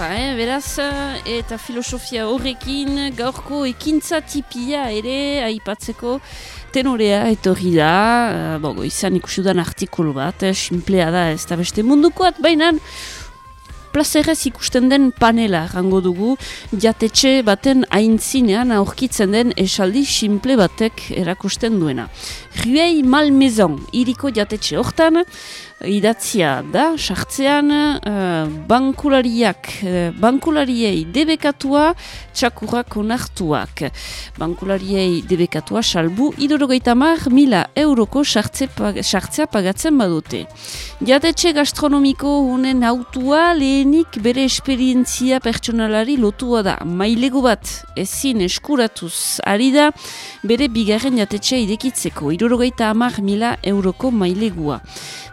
Matata, eh? beraz, eta filosofia horrekin gaurko ekintza tipia ere aipatzeko tenorea etorri da, uh, bogo, izan ikusudan artikulu bat, eh? simplea da ez da beste mundukoat, baina plazerez ikusten den panela rango dugu, jatetxe baten aintzinean aurkitzen den esaldi simple batek erakusten duena. Ruei Malmezon, iriko jatetxe hortan, idatzia da, sartzean uh, bankulariak, uh, bankulariei debekatua, txakurrak onartuak. Bankulariei debekatua salbu, idorogeita mar mila euroko sartzea pagatzen badute. Jatetxe gastronomiko unen autua lehenik bere esperientzia pertsonalari lotua da. Mailegu bat ezin eskuratuz ari da bere bigarren jatetxea idekitzeko. Idorogeita amar mila euroko mailegua.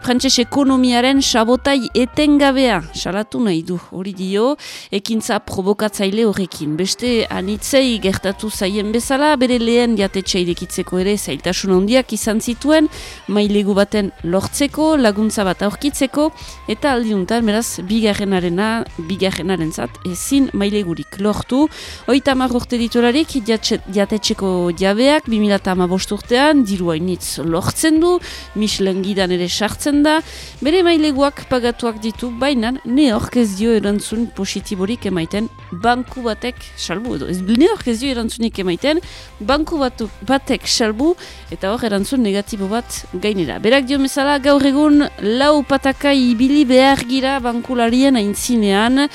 Frantses ekonomiaren sabotai etengabea salatu nahi du hori dio ekintza provokatzaile horrekin. Beste anitzei gertatu zaien bezala bere lehen jatetxe irekitzeko ere zailtasun handiak izan zituen mailegu baten lortzeko, laguntza bat aurkitzeko eta aldiuntan beraz bigarrenarena bigarrenaren zat ezin mailegurik lortu. Oita urte ditolarik jatetxeko jabeak 2008 urtean diru hainitz lortzen du, Michelin gidan ere sartzen da, Bere maileguak pagatuak ditu, baina ne ez dio erantzun positiborik emaiten banku batek salbu edo. Ez ne ez dio erantzunik emaiten banku batu, batek salbu eta hor erantzun negatibo bat gainera. Berak dio mesala gaur egun lau pataka ibili behar gira bankularien aintzinean.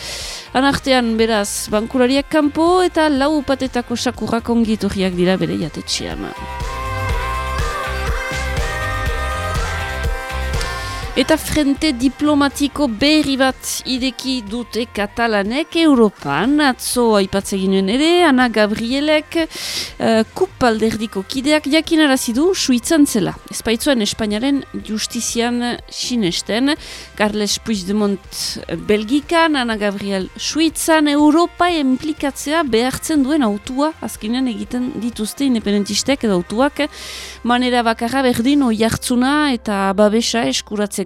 Anartean beraz bankulariak kanpo eta lau patetako sakurrak ongiturriak dira bere jatetxean. Eta frente diplomatiko berri bat ideki dute katalanek Europan, atzo aipatzegin ere, Ana Gabrielek uh, kupalderdiko kideak jakinarazi du Suitzan zela. Espaitzuen Espainiaren justizian sinesten, Carles Puigdemont Belgikan, Ana Gabriel Suitzan, Europa implikatzea behartzen duen autua, azkenean egiten dituzte independentistek edo autuak, manera bakarra berdin oi hartzuna eta babesa eskuratzen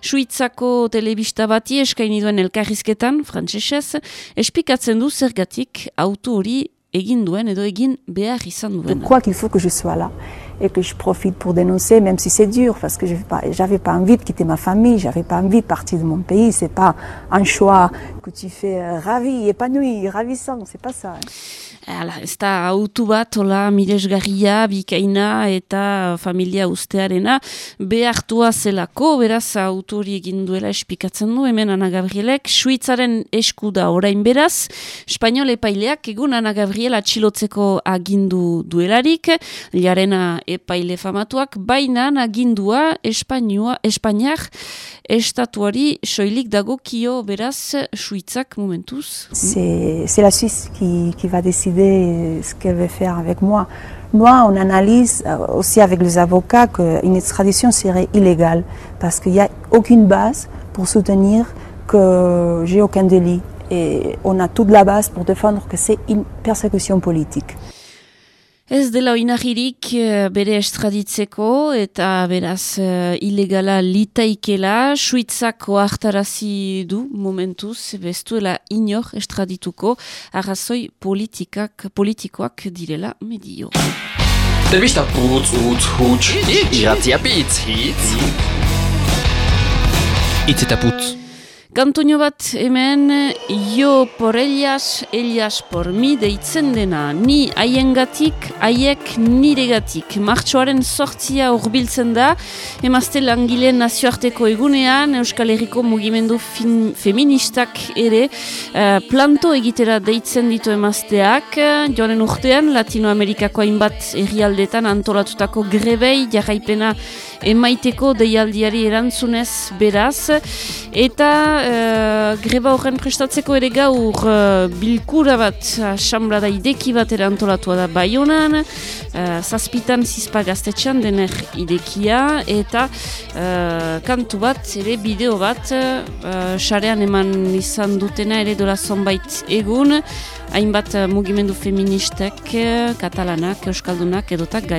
Suitzako telebista bati duen. Quoi qu'il faut que je sois là et que je profite pour dénoncer, même si c'est dur, parce que j'avais pas, pas envie de quitter ma famille, j'avais pas envie de partir de mon pays, c'est pas un choix que tu fais euh, ravi, épanoui, ravissant, c'est pas ça. Hein. Hala, ez da autu bat, hola, miresgarria, bikaina eta familia ustearena, behartua zelako, beraz autori egin duela espikatzen du, hemen Ana Gabrielek, Suitzaren esku da orain beraz, Espainol epaileak egun Ana Gabriel atxilotzeko agindu duelarik, jarena epaile famatuak, baina agindua Espainua, Espainiak estatuari soilik dago kio beraz Suitzak momentuz. C'est la Suisse qui, qui va décider ce qu'elle veut faire avec moi. Nous, on analyse euh, aussi avec les avocats qu'une extradition serait illégale parce qu'il n'y a aucune base pour soutenir que j'ai aucun délit. Et on a toute la base pour défendre que c'est une persécution politique. Ez dela oinahirik eh, bere estraditzeko eta beraz uh, ilegala litaikela, suitzako hartarazi du momentuz, bestuela inor estradituko, arrazoi politikak, politikoak direla medio. Telebista putz, utz, huts, iratzia pitz, hitz. Itz eta putz. Kantoño bat hemen, jo por ellas, ellas por mi deitzen dena. Ni haiengatik, haiek niregatik. Martxoaren sortzia urbiltzen da, emazte langileen nazioarteko egunean, Euskal Herriko mugimendu feministak ere, uh, planto egitera deitzen ditu emazteak, joanen urtean, Latinoamerikako hainbat herrialdetan antolatutako grebei, jarraipena emaiteko deialdiari erantzunez beraz, eta uh, greba horren prestatzeko ere gaur uh, bilkura bat, asamblea da ideki bat ere antolatua da bai honan, uh, zazpitan zizpa gaztetxan dener idekia, eta uh, kantu bat, ere bideo bat, sarean eman izan dutena ere dola zonbait egun, hainbat mugimendu feministek, katalanak, euskaldunak edotak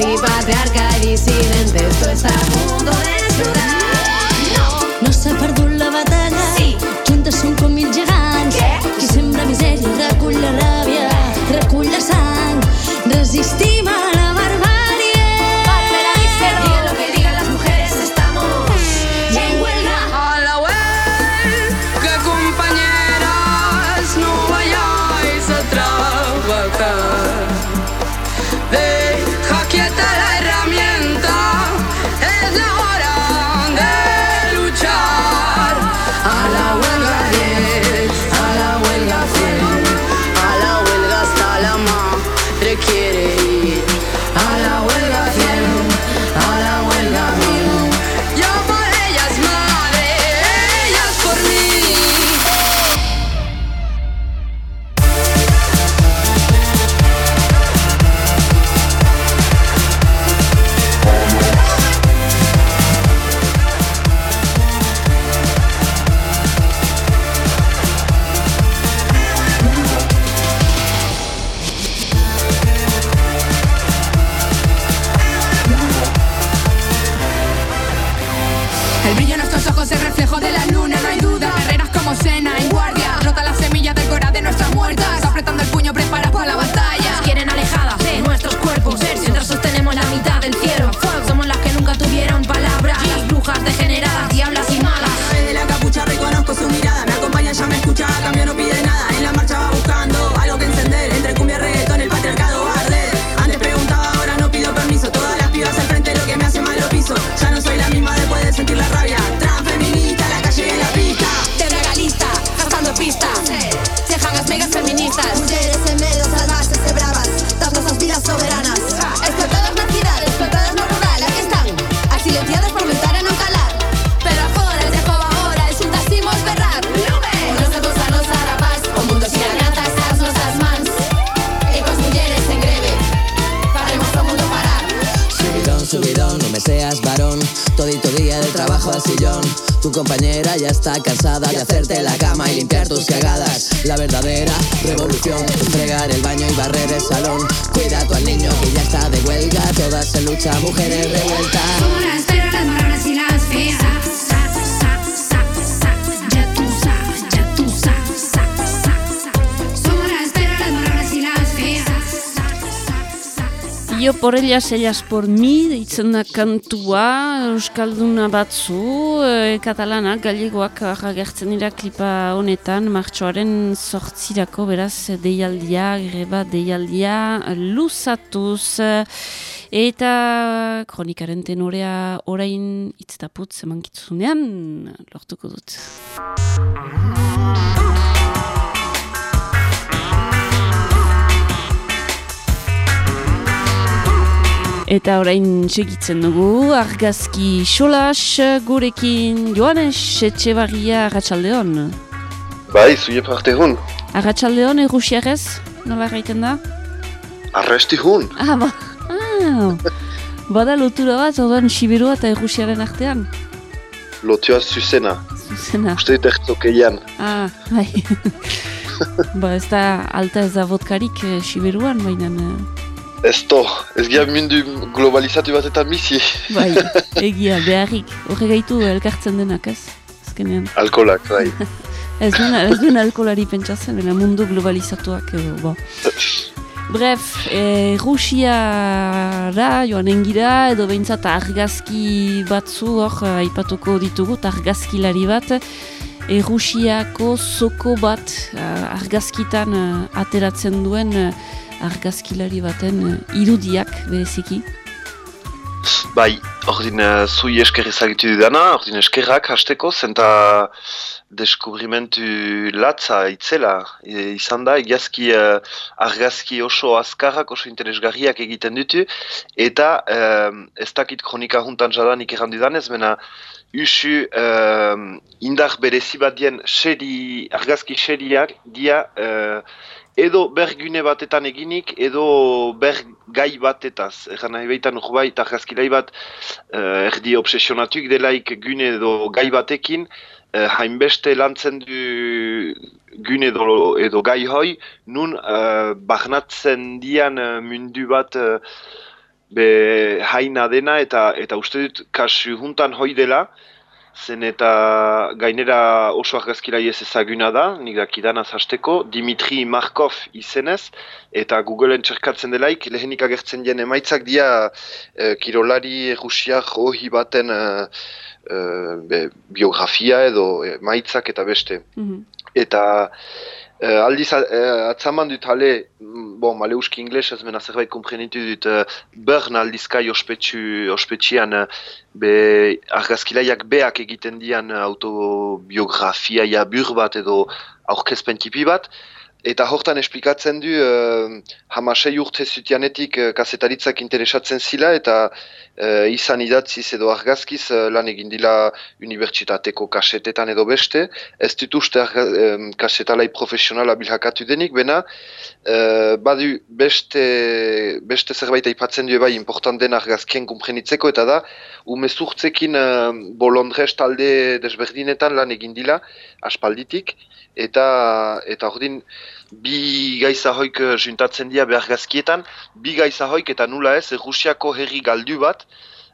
Arriba de arcades y silentes, todo está mundo de Ellas, ellas por mi, deitzen da kantua, Euskalduna batzu, e, katalanak, gallegoak agertzen dira klipa honetan, martxoaren sortzirako, beraz, deialdia, greba deialdia, luzatuz, eta kronikaren tenorea orain itztaputz emankitzunean, lortuko dut. Eta orain segitzen dugu, argazki xolas gurekin Joanes Etxebarria Arratxaldeon. Bai, zuie parte hon. Arratxaldeon errusiarez, nola gaiten da? Arresti hon. Ah, ba, ah, bada lotura bat, orduan Siberua eta errusiaren artean. Lotua zuzena. Zuzena. Uste dut ertzokeian. Ah, bai. ba, ez da alta ez da vodkarik eh, Siberuan, baina... eh, Ez to, ez gira mundu globalizatu bat eta bizi. Bai, egia, beharrik. Horre gaitu elkartzen denak, ez? Azkenean. Alkolak, bai. Ez duen, ez duen alkolari pentsatzen, baina mundu globalizatuak edo, bo. Bref, e, Rusiara joan engira, edo behintzat argazki batzu hor eh, aipatuko ditugu, eta argazkilari bat, e, Rusiako zoko bat eh, argazkitan eh, ateratzen duen eh, argazkilari baten eh, irudiak bereziki. Bai, ordin zui esker ezagitu dudana, ordin eskerrak hasteko, zenta deskubrimentu latza itzela e, izan da, egiazki uh, argazki oso azkarrak, oso interesgarriak egiten ditu, eta uh, ez dakit kronika juntan jadanik errandu danez, mena usu uh, indar berezi bat dien seri, argazki seriak dia uh, edo bergune batetan eginik, edo bergai batetaz. Egan nahi behitan urbait argazkilai bat uh, erdi obsesionatuk delaik gune edo gai batekin, uh, hainbeste lantzen du gune edo, edo gai hoi, nun uh, bahnatzen dian uh, mundu bat uh, be haina dena eta eta uste dut kasu juntan hoi dela, zen eta gainera oso argazkilai ez ezaguna da, nik dakidanaz hasteko, Dimitri Markov izenez, eta Googleen txerkatzen delaik, lehenik agertzen dien emaitzak dia eh, kirolari rusiak hohi baten eh, eh, be, biografia edo emaitzak eta beste. Mhm. Eta eh, aldiz eh, atzaman dut hale, mm, bon, male uski ingles ez mena zerbait komprenitu dut uh, Bern aldizkai ospetsu, ospetxian eh, be argazkilaiak beak egiten dian eh, autobiografia jabur bat edo aurkezpen tipi bat, Eta hortan esplikatzen du, uh, hamasei urte zutianetik uh, kasetaritzak interesatzen zila eta uh, izan idatziz edo argazkiz uh, lan egin dila unibertsitateko kasetetan edo beste. Ez arga- um, kasetalai profesionala bilhakatu denik, bena uh, badu beste, beste zerbait aipatzen du bai important den argazkien kumprenitzeko eta da umezurtzekin uh, bolondrez talde desberdinetan lan egin dila aspalditik eta eta ordin bi gaiza hoik eh, juntatzen dira behargazkietan, bi gaiza hoik eta nula ez, Rusiako herri galdu bat,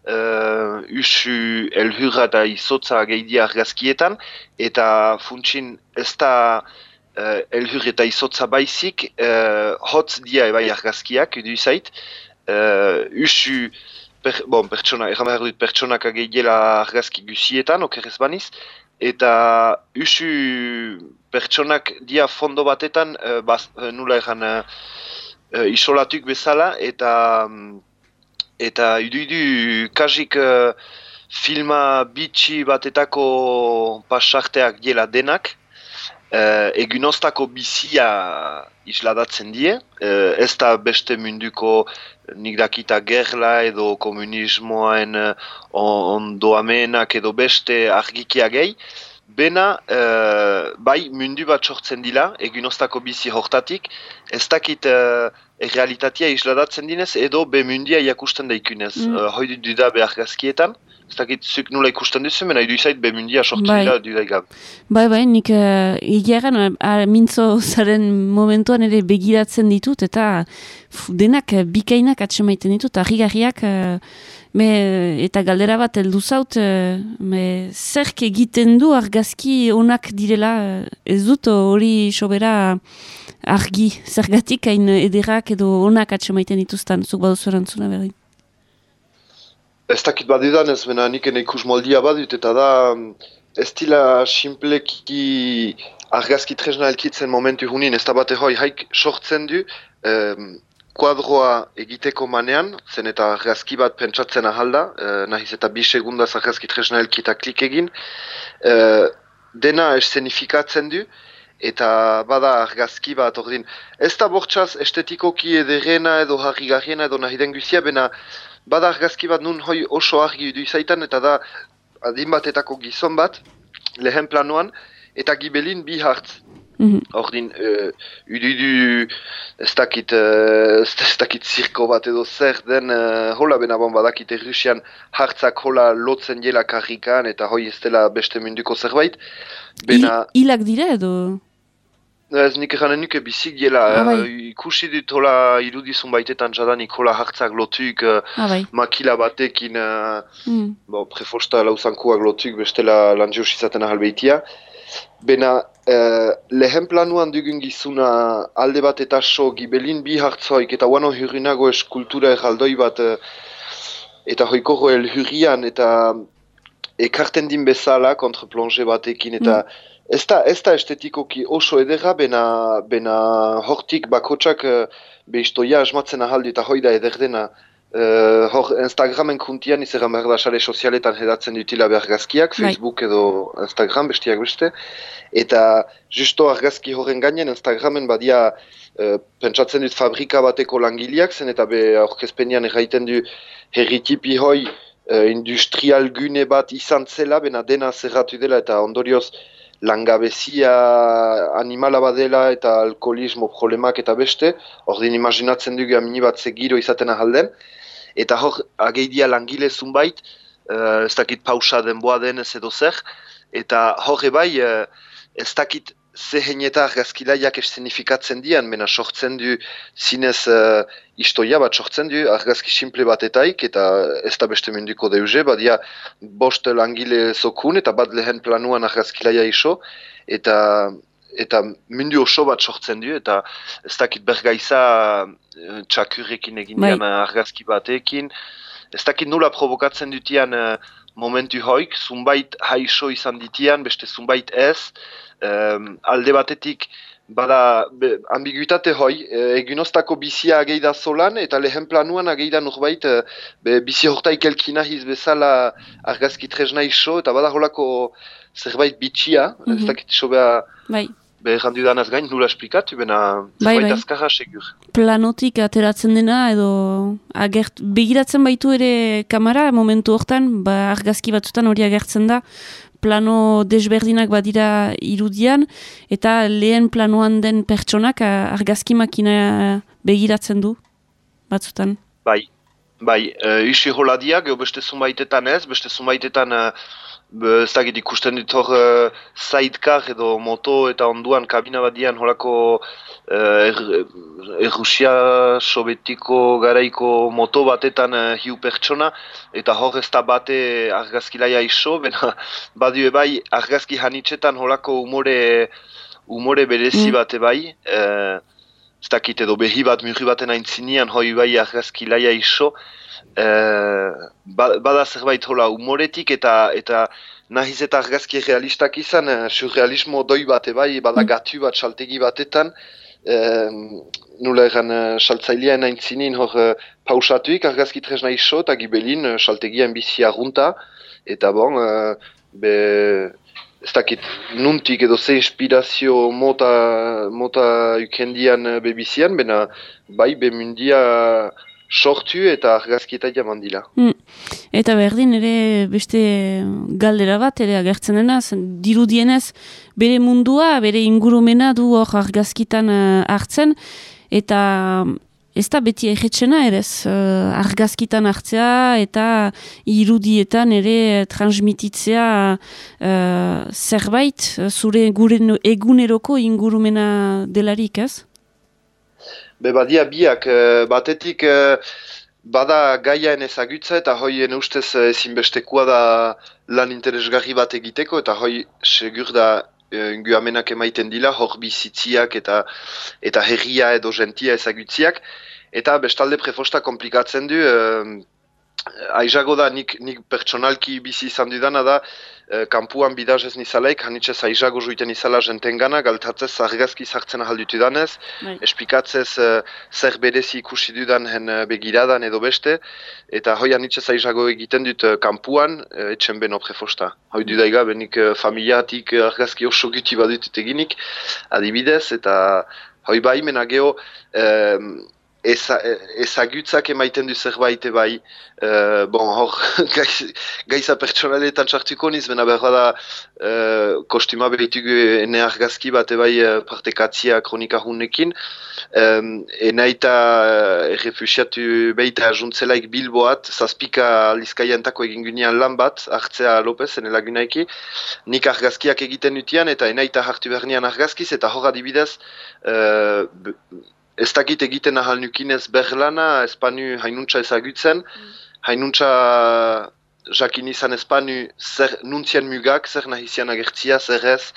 uh, usu elhurra eta izotza gehidia argazkietan, eta funtsin ez da uh, elhur eta izotza baizik, uh, hotz dia ebai argazkiak, edu izait, uh, usu per, bon, pertsona, erran behar pertsonak gehiela argazki guzietan, okerrez baniz, eta usu pertsonak dia fondo batetan eh, baz, eh, nula egan uh, isolatuk bezala eta mm, eta idu-idu kasik uh, filma bitxi batetako pasarteak diela denak uh, egunostako bizia isladatzen die uh, ez da beste munduko nik dakita gerla edo komunismoaen uh, ondoamenak edo beste argikia gehi, bena uh, bai mundu bat sortzen dila, egunostako bizi hortatik, ez dakit uh, realitatea isladatzen dinez edo be mundia iakusten daikunez. Mm. Uh, hoi duda be argazkietan, ez dakit zuk nula ikusten duzu, mena idu izait be mundia sortu Bai. dira dudaigab. Bai, bai, nik uh, egiaren uh, mintzo zaren momentuan ere begiratzen ditut, eta denak uh, bikainak atsemaiten ditut, harri-garriak, uh, me, eta galdera bat heldu zaut, uh, me, zerk egiten du argazki onak direla, ez dut hori sobera argi, zergatik hain ederrak edo onak atsemaiten dituztan, zuk baduzu erantzuna berdin. Ez dakit badudan ez, bena nik ene ikus moldia badut, eta da mm, ez dila simpleki argazki tresna elkitzen momentu hunin, ez da bate hoi haik sortzen du, em, kuadroa egiteko manean, zen eta argazki bat pentsatzen ahalda, e, nahiz eta bi segundaz argazki tresna elkita klik egin, e, dena eszenifikatzen du, eta bada argazki bat ordin. Ez da bortxaz estetikoki ederena edo harrigarriena edo nahi den guzia, bena bada argazki bat nun hoi oso argi du izaitan, eta da adin batetako gizon bat, lehen planoan, eta gibelin bi hartz. Mhm. Ordin, uh, ududu ez dakit, uh, ez dakit zirko bat edo zer den, uh, hola bena bon badakit Rusian hartzak hola lotzen jela karrikan eta hoi ez dela beste munduko zerbait. Bena, I, hilak dira edo? Ez nik eranen nuke bizik jela, Ah, bai. uh, ikusi dut hola irudizun baitetan jadanik hola hartzak lotuk, uh, Ah, bai. makila batekin, Mm. bo, prefosta lauzankuak lotuk bestela lanjios izaten ahal behitia. Bena, eh, lehen planuan dugun gizuna alde bat eta so gibelin bi hartzoik eta guano hurrinago eskultura erraldoi bat eh, eta hoiko elhurrian eta ekarten din bezala kontraplonge batekin eta ez da, ez da estetikoki oso edera bena, bena hortik bakotsak uh, behistoia asmatzen ahaldi eta hoi da eder dena Uh, hor Instagramen kuntian izan behar da sare sozialetan hedatzen dutila argazkiak, Bai. Facebook edo Instagram bestiak beste. Eta justo argazki horren gainen Instagramen badia uh, pentsatzen dut fabrika bateko langileak zen eta be aurkezpenian erraiten du herritipi hoi uh, industrial gune bat izan zela, bena dena zerratu dela eta ondorioz langabezia animala badela eta alkoholismo problemak eta beste, ordin imaginatzen dugu amini bat zegiro izaten ahalden, eta hor ageidia langile zunbait, uh, ez dakit pausa denboa denez edo zer, eta hor bai uh, ez dakit zehen eta argazkilaiak eszenifikatzen dian, mena sortzen du zinez uh, istoia bat sortzen du argazki simple batetaik eta ez da beste munduko deuze, badia bost langile zokun eta bat lehen planuan argazkilaia iso eta eta mundu oso bat sortzen du eta ez dakit bergaiza uh, txakurrekin egin Bai. dian argazki batekin, ez dakit nula provokatzen dutian uh, momentu hoik, zunbait haixo izan ditian, beste zunbait ez, um, alde batetik bada be, ambiguitate hoi, e, egunoztako bizia ageida zolan, eta lehen planuan ageida norbait e, be, bizi hortaik elkina bezala argazki tresna iso, eta bada holako zerbait bitxia, mm Mhm. ez dakit iso beha Bai, be errandu danaz gain nula esplikatu, bena Bai, bai. azkarra segur. planotik ateratzen dena edo agert, begiratzen baitu ere kamera momentu hortan, ba argazki batzutan hori agertzen da, plano desberdinak badira irudian, eta lehen planoan den pertsonak argazki makina begiratzen du, batzutan. Bai, bai, uh, isi holadia, geho beste zunbaitetan ez, beste zunbaitetan uh, be, ez dakit ikusten dut hor uh, sidecar edo moto eta onduan kabina badian holako uh, er, Errusia sobetiko garaiko moto batetan uh, hiu pertsona eta hor ez da bate argazkilaia iso, bena badio bai argazki hanitzetan holako umore, umore berezi Mm. bate bai, uh, ez dakit edo behi bat murri baten aintzinean hoi bai argazki laia iso. Ba- bada zerbait hola umoretik eta eta nahiz eta argazki realistak izan eh, surrealismo doi bate bai bada Mm. gatu bat saltegi batetan. Eh, nula egan eh, saltzailean aintzinin hor eh, pausatuik argazki tresna iso eta gibelin eh, saltegian bizi arrunta. Eta bon eh, be ez dakit, nuntik edo ze inspirazio mota, mota ukendian eh, bebizian, bena bai bemundia sortu eta argazkieta jaman dila. Eta berdin ere beste galdera bat ere agertzen dena, dirudienez bere mundua, bere ingurumena du hor argazkitan eh, hartzen, eta ez da beti egitzena ere eh, argazkitan hartzea eta irudietan ere transmititzea eh, zerbait zure gure eguneroko ingurumena delarik ez? Be badia biak, eh, batetik bada gaiaen ezagutza eta hoien ustez ezinbestekoa da lan interesgarri bat egiteko eta hoi segur da eh, ingu amenak emaiten dila hor bizitziak eta eta herria edo gentia ezagutziak eta bestalde prefosta komplikatzen du eh, aizago da nik, nik pertsonalki bizi izan dudana da eh, kanpuan bidaz ez nizalaik, hanitzez aizago juiten izala jentengana, galtatzez argazki sartzen ahaldutu danez, Bai. espikatzez eh, zer berezi ikusi dudan hen eh, begiradan edo beste, eta hoi hanitzez aizago egiten dut kanpuan, eh, etxen beno prefosta. Hoi dudaiga, benik eh, familiatik argazki oso guti badut eginik, adibidez, eta hoi bai, mena geho, eh, eza, ezagutzak emaiten du zerbait bai, eh, bon, hor, gaiz, gaiza pertsonaletan txartuko niz, bena behar da eh, kostuma behitugu ene argazki bat bai eh, partekatzia kronika hunekin, um, enaita uh, errefusiatu behita juntzelaik bilboat, zazpika lizkaientako egin gunean lan bat, hartzea Lopez, ene lagunaiki, nik argazkiak egiten utian, eta enaita hartu bernian argazkiz, eta hor adibidez, b- ez dakit egiten ahal nukinez berlana, espanu hainuntza ezagutzen, hainuntza jakin izan espanu zer nuntzian mugak, zer nahizian agertzia, zer ez,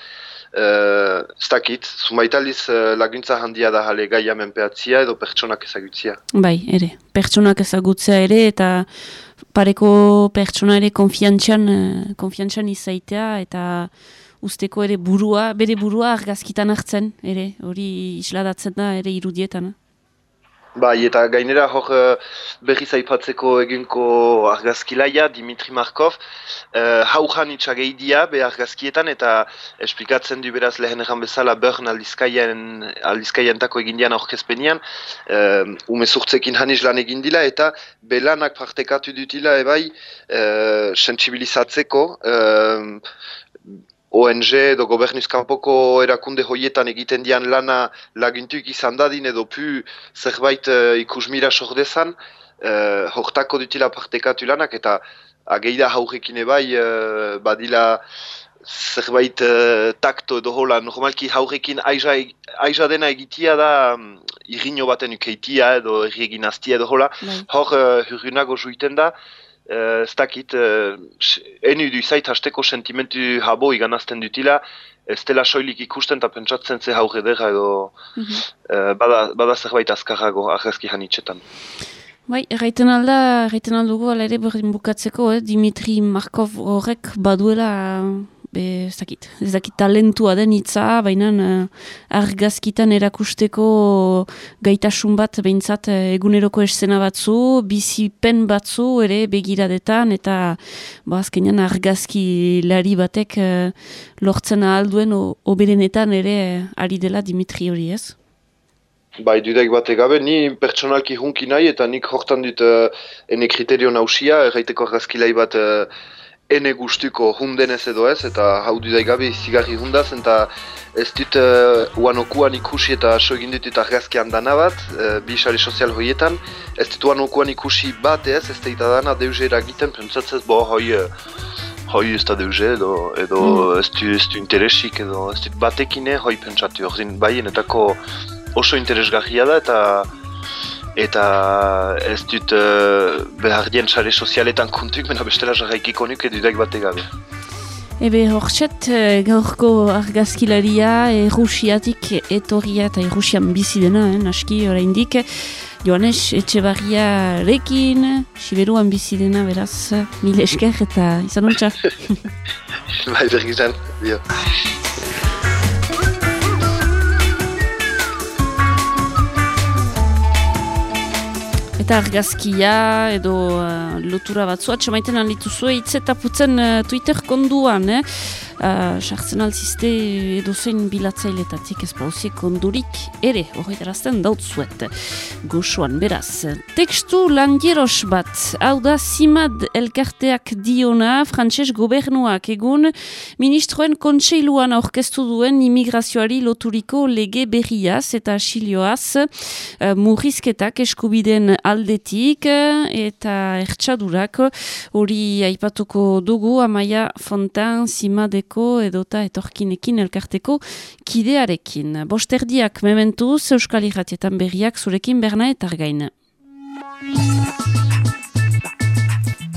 uh, ez dakit, zumaitaliz uh, laguntza handia da jale gaia menpeatzia edo pertsonak ezagutzia. Bai, ere, pertsonak ezagutzea ere eta pareko pertsona ere konfiantxan, eh, konfiantxan izaitea eta usteko ere burua, bere burua argazkitan hartzen, ere, hori isladatzen da ere irudietan. eh. Bai, eta gainera hor uh, berriz aipatzeko egunko argazkilaia, Dimitri Markov, uh, haujan itxageidia be argazkietan eta esplikatzen du beraz lehen egan bezala Bern aldizkaien, aldizkaientako egin dian aurkezpenian, uh, umezurtzekin haniz lan egin dila eta belanak partekatu dutila ebai uh, sensibilizatzeko uh, ONG edo gobernuz kanpoko erakunde hoietan egiten dian lana laguntuk izan dadin edo pu zerbait uh, ikusmira sordezan, uh, hortako dutila partekatu lanak eta ageida haurekin ebai uh, badila zerbait uh, takto edo hola, normalki haurekin aiza, aiza dena egitia da um, irriño baten ukeitia edo erri egin aztia edo hola, Bai. hor uh, hurrunago juiten da, ez dakit, s- enu du izait hasteko sentimentu habo iganazten dutila, ez dela soilik ikusten eta pentsatzen ze haur edera edo Mhm. uh, bada, bada zerbait azkarrago argazki janitxetan. Bai, erraiten alda, erraiten aldugu, ala ere berdin bukatzeko, eh? Dimitri Markov horrek baduela, be, ez dakit, ez dakit talentua den hitza, baina uh, argazkitan erakusteko gaitasun bat behintzat eh, eguneroko escena batzu, bizipen batzu ere begiradetan, eta ba, azkenean argazki lari batek eh, lortzen ahalduen oberenetan ere ari dela Dimitri hori ez? Bai, dudek bate gabe, ni pertsonalki hunki nahi eta nik hortan dut uh, ene kriterio nausia, erraiteko argazkilai bat uh, ene gustuko hundenez edo ez, eta hau dudek gabe zigarri hundaz, eta ez dut uh, uanokuan ikusi eta so egin dut argazkian dana bat, uh, bi sare sozial hoietan, ez dut uanokuan ikusi bat ez, ez da dana deuze eragiten, pentsatzez, bo, hoi, uh, hoi ez da deuze edo, edo ez du, ez du interesik edo, ez dut batekine, hoi pentsatu, ordin baienetako oso interesgarria da eta eta ez dut uh, behar dien sare sozialetan kontuk, mena bestela jarraikiko nuke dudek bate gabe. Ebe horxet, eh, gaurko argazkilaria Errusiatik etorria eta Errusian bizi dena, eh, naski oraindik. Joanes Etxebarriarekin, Siberuan bizi dena beraz, mil esker eta izan ontsa. bai, bergizan, bio. Eta argazkia edo uh, lotura batzu atxamaiten aldituzue hitz uh, Twitter konduan, eh? Sartzen altzizte edozein bilatzailetatik ez pauzie kondurik ere, hori darazten dautzuet. Goxoan, beraz. Tekstu langieros bat, hau da Simad elkarteak diona, frantses gobernuak egun, ministroen kontseiluan aurkeztu duen imigrazioari loturiko lege berriaz eta asilioaz, uh, murrizketak eskubiden aldetik eh, eta ertsadurak hori aipatuko dugu Amaia Fontan Simadeko edota etorkinekin elkarteko kidearekin. Bosterdiak mementuz Euskal Irratietan berriak zurekin berna eta argain.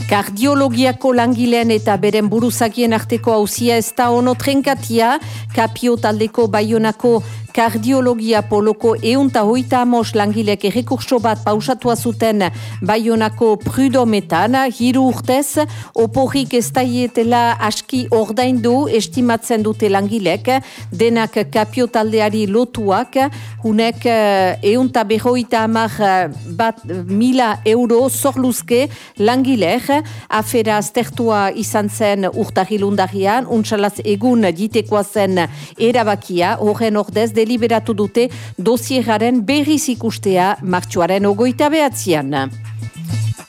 Kardiologiako langileen eta beren buruzakien arteko hauzia ez da ono trenkatia, kapio taldeko baionako kardiologia poloko eunta hoita amos langilek errekurso bat pausatua zuten baionako prudometan, hiru urtez, oporrik ez daietela aski ordaindu estimatzen dute langilek, denak kapio taldeari lotuak, hunek eunta berroita amar bat mila euro zorluzke langilek, afera aztertua izan zen urtahilundarian, untsalaz egun ditekoa zen erabakia, horren ordez deliberatu dute dosieraren berriz ikustea martxoaren ogoita behatzean.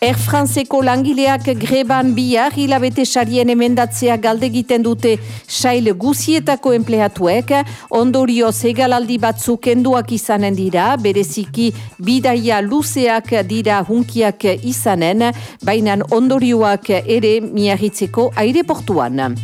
Air Franceko langileak greban bihar hilabete sarien emendatzea galde egiten dute sail guzietako enpleatuek, ondorio egalaldi batzuk kenduak izanen dira, bereziki bidaia luzeak dira hunkiak izanen, baina ondorioak ere miarritzeko aireportuan.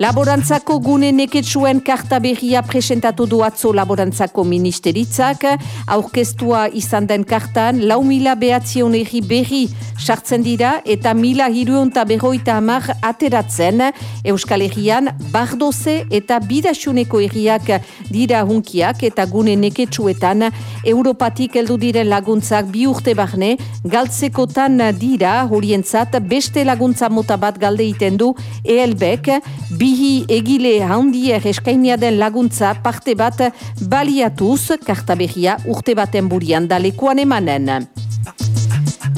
Laborantzako gune neketsuen karta berria presentatu du atzo laborantzako ministeritzak, aurkeztua izan den kartan, lau mila behatzion erri berri sartzen dira eta mila hiruonta berroita amar ateratzen, Euskal Herrian bardoze eta bidasuneko erriak dira hunkiak eta gune neketsuetan Europatik heldu diren laguntzak bi urte barne, galtzekotan dira. Horientzat beste laguntza mota bat galde iten du ELBek, bihi egile handier eskainia den laguntza parte bat baliatuz kartaberria urte baten burian dalekuan emanen.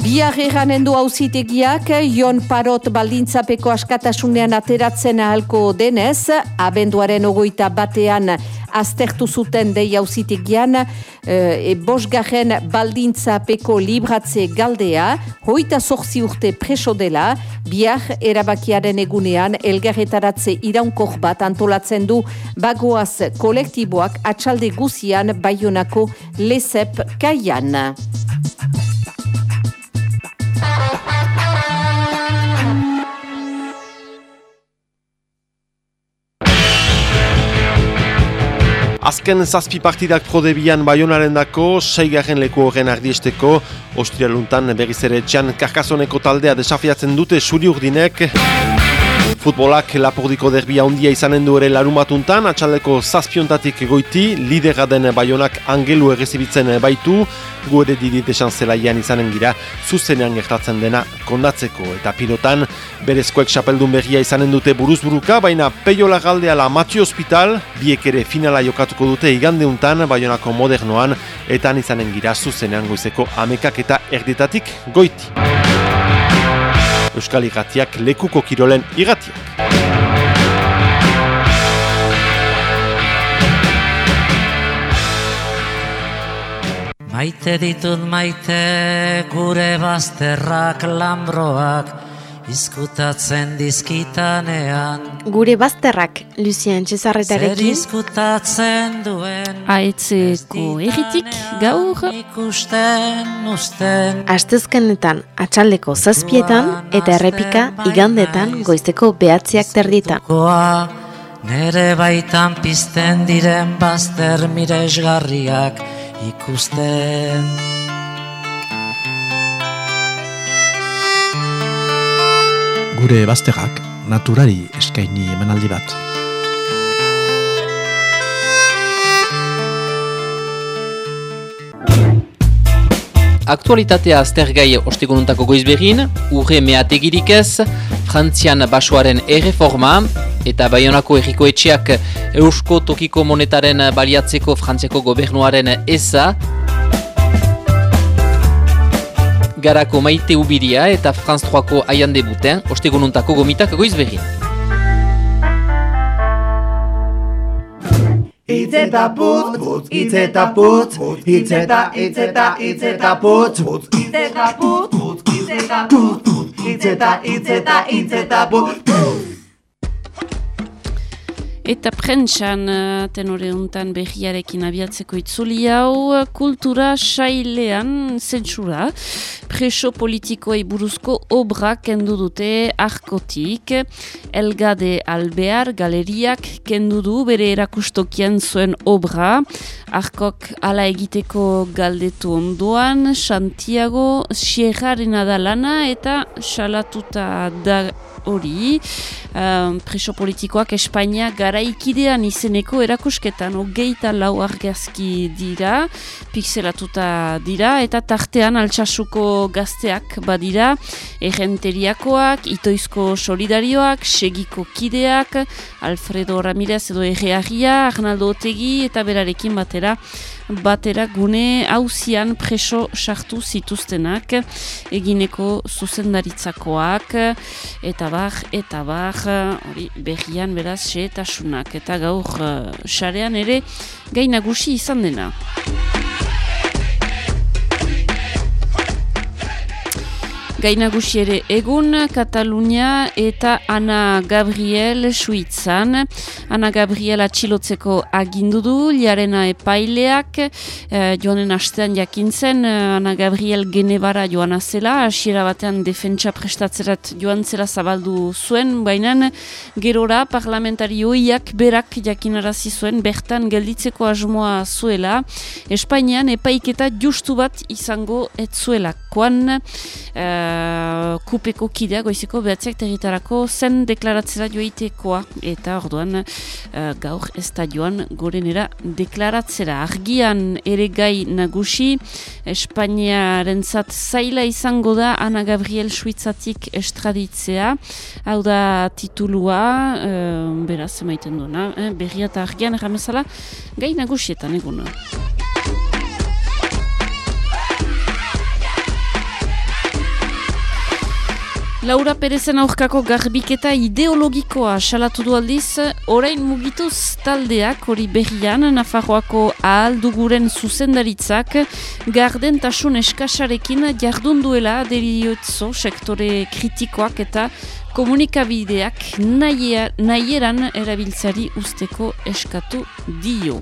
Bihar eranen du hauzitegiak, Jon Parot baldintzapeko askatasunean ateratzen ahalko denez, abenduaren ogoita batean aztertu zuten dei hauzitegian, e, bosgarren baldintzapeko libratze galdea, hoita zorzi urte preso dela, bihar erabakiaren egunean elgarretaratze iraunkor bat antolatzen du bagoaz kolektiboak atxalde guzian baionako lesep kaian. Azken zazpi partidak prodebian Bayonaren dako, seigarren leku horren ardiesteko, Ostrialuntan berriz ere txan karkasoneko taldea desafiatzen dute suri urdinek. Futbolak lapordiko derbia handia izanen du ere larumatuntan, atxaldeko zazpiontatik goiti, lidera den Bayonak angelu errezibitzen baitu, gu ere didit esan zelaian izanen gira, zuzenean gertatzen dena kondatzeko. Eta pilotan, berezkoek xapeldun berria izanen dute buruzburuka, baina peio lagaldea la Matio Hospital, biek ere finala jokatuko dute igandeuntan, Bayonako modernoan, eta izanen gira zuzenean goizeko amekak eta erditatik goiti. Euskal Irratiak lekuko kirolen irratiak. Maite ditut maite gure bazterrak lambroak izkutatzen dizkitanean. Gure bazterrak, Lucien Zer Txezarretarekin, izkutatzen duen? Aetzeko erritik gaur ikusten usten astezkenetan atxaldeko zazpietan eta errepika igandetan goizteko behatziak terditan. Goa nere baitan pizten diren bazter miresgarriak ikusten Gure bazterrak naturari eskaini emanaldi bat. Aktualitatea aztergai ostegununtako goizberin, urre meategirik ez, Frantzian basoaren erreforma, eta Baionako erriko etxeak Eusko Tokiko Monetaren baliatzeko Frantziako gobernuaren eza, Garako maite ubiria eta Franz 3ko aian debuten, ostegununtako gomitak goizberin. Itz eta putz, putz, itz eta putz, itz eta, itz eta, itz eta putz, putz, itz eta putz, putz, itz eta putz, itz eta, itz eta, itz eta putz, putz. Eta prentxan uh, tenore untan berriarekin abiatzeko itzuli hau, uh, kultura sailean zentsura, preso politikoei buruzko obrak kendu dute arkotik, Elgade Albear galeriak kendu du bere erakustokian zuen obra, arkok ala egiteko galdetu ondoan, Santiago Sierrarena da lana eta salatuta da hori, um, preso politikoak Espainia garaikidean izeneko erakusketan hogeita lau argazki dira, pixelatuta dira, eta tartean altsasuko gazteak badira, errenteriakoak, itoizko solidarioak, segiko kideak, Alfredo Ramirez edo erreagia, Arnaldo Otegi eta berarekin batera, batera gune hauzian preso sartu zituztenak egineko zuzendaritzakoak eta bar, eta bar hori berrian beraz xeetasunak eta gaur eh, sarean ere gai nagusi izan dena. Gai nagusi ere egun, Katalunia eta Ana Gabriel Suitzan. Ana Gabriel atxilotzeko agindu du, liarena epaileak, eh, joanen astean jakintzen, eh, Ana Gabriel Genebara joan zela, hasiera batean defentsa prestatzerat joan zela zabaldu zuen, baina gerora parlamentari hoiak berak jakinarazi zuen, bertan gelditzeko asmoa zuela, Espainian epaiketa justu bat izango ez zuela. Uh, kupeko kidea goizeko behatziak territarako zen deklaratzera joitekoa eta orduan uh, gaur ez da joan gorenera deklaratzera. Argian ere gai nagusi Espainiaren zat zaila izango da Ana Gabriel Suizatik estraditzea. Hau da titulua, uh, beraz emaiten duena, eh? berria eta argian erramezala gai nagusietan egun. Laura Perezen aurkako garbiketa ideologikoa salatu du aldiz, orain mugituz taldeak hori berrian, Nafarroako ahalduguren zuzendaritzak, gardentasun eskasarekin jardun duela deriotzo sektore kritikoak eta komunikabideak nahieran erabiltzari usteko eskatu dio.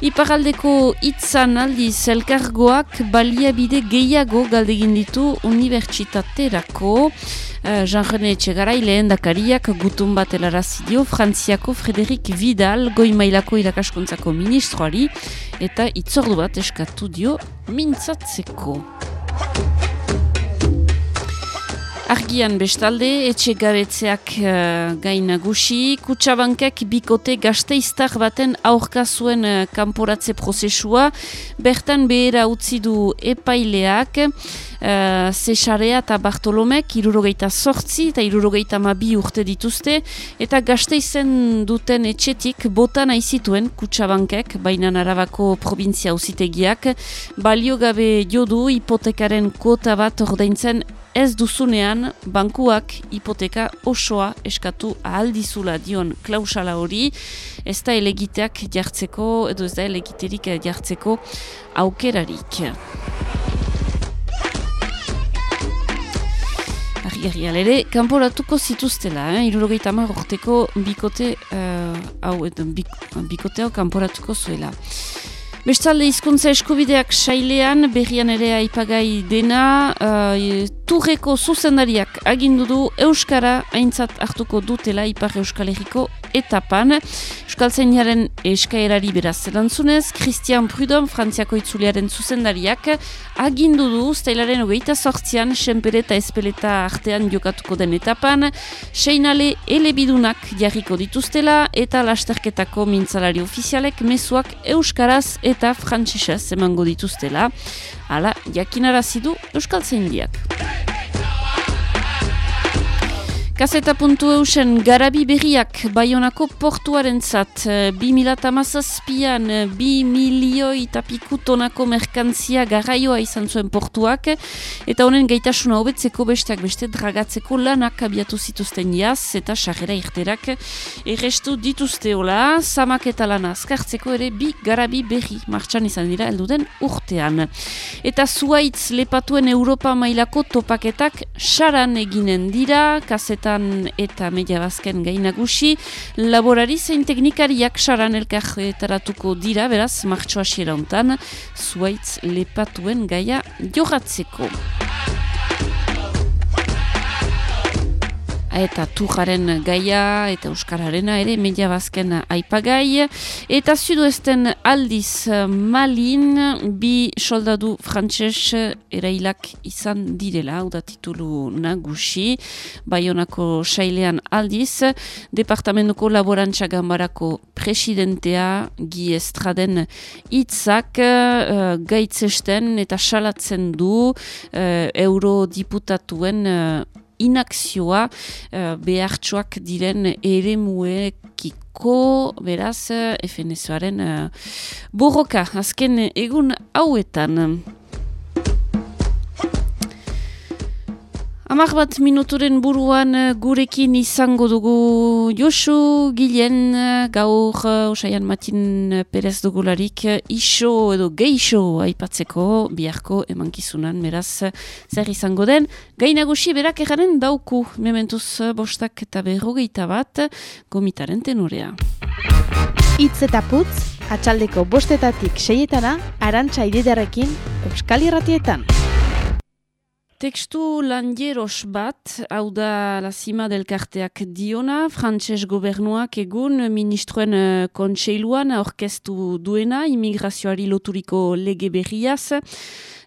Iparaldeko hitzan aldiz elkargoak baliabide gehiago galdegin ditu unibertsitaterako Uh, Jean-René Etxegarai lehen dakariak gutun bat elarazidio Frantziako Frederik Vidal goi mailako irakaskuntzako ministroari eta itzordu bat eskatu dio mintzatzeko. Argian bestalde, etxe gabetzeak uh, gain nagusi, kutsabankek bikote gazteiztar baten aurka zuen uh, kanporatze prozesua, bertan behera utzi du epaileak, uh, Zesarea eta Bartolomek irurogeita sortzi eta irurogeita mabi urte dituzte, eta gazteizen duten etxetik botan aizituen kutsabankek, baina arabako provintzia uzitegiak, balio gabe jodu hipotekaren kota bat ordaintzen ez duzunean bankuak hipoteka osoa eskatu ahaldizula dion klausala hori, ez da elegiteak jartzeko, edo ez da elegiterik jartzeko aukerarik. Argi ere, kanporatuko zituztela, eh? irurogeita hamar urteko bikote, uh, hau, bik, bikote hau kanporatuko zuela. Bestalde hizkuntza eskubideak sailean berrian ere aipagai dena uh, turreko zuzendariak agindu du Euskara aintzat hartuko dutela Ipar Euskal Herriko etapan. Euskal eskaerari beraz zelantzunez, Christian Prudon, Frantziako itzulearen zuzendariak, agindu du stailaren hogeita sortzian, senpere eta espeleta artean jokatuko den etapan, seinale elebidunak jarriko dituztela eta lasterketako mintzalari ofizialek mezuak Euskaraz eta Frantzisez emango dituztela. Hala, jakinarazidu Euskal Zaindiak. Kaseta puntu eusen garabi berriak Bayonako portuaren zat 2008an 2 milioi tapiku tonako merkantzia garraioa izan zuen portuak eta honen gaitasuna hobetzeko besteak beste dragatzeko lanak abiatu zituzten jaz eta sarrera irterak errestu dituzte hola. Samak eta lana azkartzeko ere bi garabi berri martxan izan dira elduden urtean. Eta zuaitz lepatuen Europa mailako topaketak saran eginen dira kaseta eta media bazken gainagusi, laborari zein teknikariak saran elkarretaratuko dira, beraz, martxoa xera hontan, zuaitz lepatuen gaia jogatzeko. Eta turraren gaia eta euskararena ere media bazken aipagai. Eta zuduesten aldiz malin bi soldadu frantses erailak izan direla da titulu nagusi. Baionako sailean aldiz departamentuko laborantza gambarako presidentea gi estraden itzak uh, gaitzesten eta salatzen du uh, eurodiputatuen uh, inakzioa uh, behartsuak diren ere muekiko beraz FNSoaren uh, borroka azken egun hauetan. Amar bat minuturen buruan eh, gurekin izango dugu Josu Gilen eh, gaur eh, Matin Perez dugularik iso edo geixo aipatzeko biharko emankizunan meraz zer izango den. Gainagusi berak egaren dauku mementuz bostak eta berrogeita bat gomitaren tenorea. Itz eta putz, atxaldeko bostetatik seietana, arantxa ididarekin, Euskal Irratietan. Tekstu landieros bat, hau da la cima del karteak diona, frantses gobernuak egun ministroen uh, kontseiluan orkestu duena, imigrazioari loturiko lege berriaz,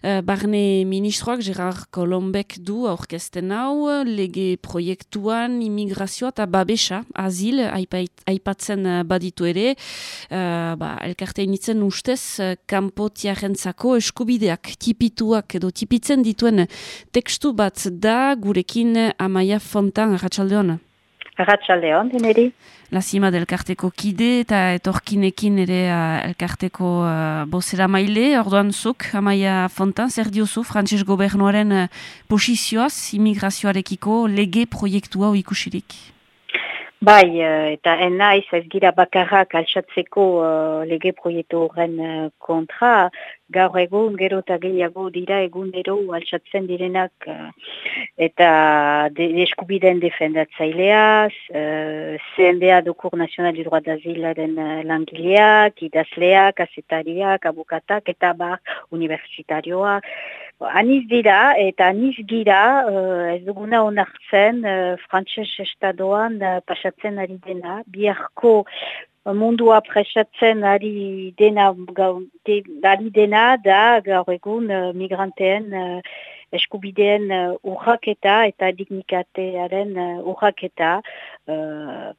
Uh, barne ministroak Gerard Kolombek du aurkezten hau, lege proiektuan imigrazioa eta babesa, azil, aipatzen uh, baditu ere, uh, ba, elkartein itzen ustez, kanpotiarentzako eskubideak tipituak edo tipitzen dituen tekstu bat da gurekin Amaia Fontan, Arratxaldeon. Arratxaldeon, deneri. La cima del karteko kide eta etorkinekin ere uh, elkarteko uh, bozera maile, orduan zuk, Amaia Fontan, zer diozu, Frantses gobernuaren uh, posizioaz, imigrazioarekiko lege proiektua ikusirik? Bai, eta enaiz ez gira bakarrak altsatzeko uh, lege proiektu horren uh, kontra, gaur egun, gero eta gehiago dira egunero altsatzen direnak uh, eta de, eskubiden defendatzaileaz, uh, CNDA Dokur Nazional du Droit d'Azilaren langileak, idazleak, azetariak, abukatak eta bar universitarioak, Aniz dira eta aniz gira uh, ez duguna onartzen uh, frantses estadoan uh, pasatzen ari dena. Biarko mundua presatzen ari dena, de, ari dena da gaur egun uh, migranteen uh, eskubideen urraketa eta dignikatearen uh, urraketa uh,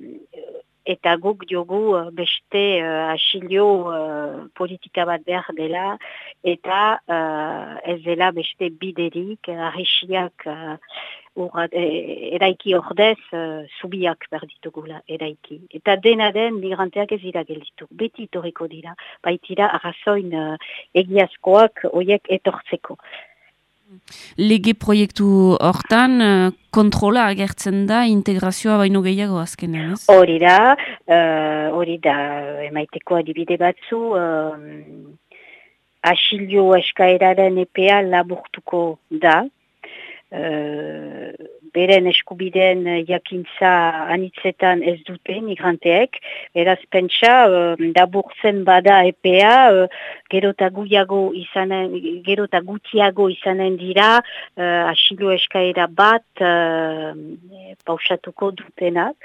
eta guk diogu uh, beste uh, asilio uh, politika bat behar dela eta uh, ez dela beste biderik uh, ahesiak uh, e, eraiki ordez uh, zubiak behar ditugula eraiki. Eta dena den migranteak ez dira gelditu. Beti itoriko dira. Baitira arrazoin uh, egiazkoak oiek etortzeko. Lege proiektu hortan, uh, kontrola agertzen da integrazioa baino gehiago azkenean, ez? Hori da, uh, hori da, emaiteko adibide batzu, um, asilio eskaeraren EPA laburtuko da, uh, beren eskubideen jakintza anitzetan ez dute migranteek, beraz pentsa, uh, daburtzen bada EPA, uh, gero eta guiago izanen, gero eta gutiago izanen dira, uh, asilo eskaera bat uh, pausatuko dutenak.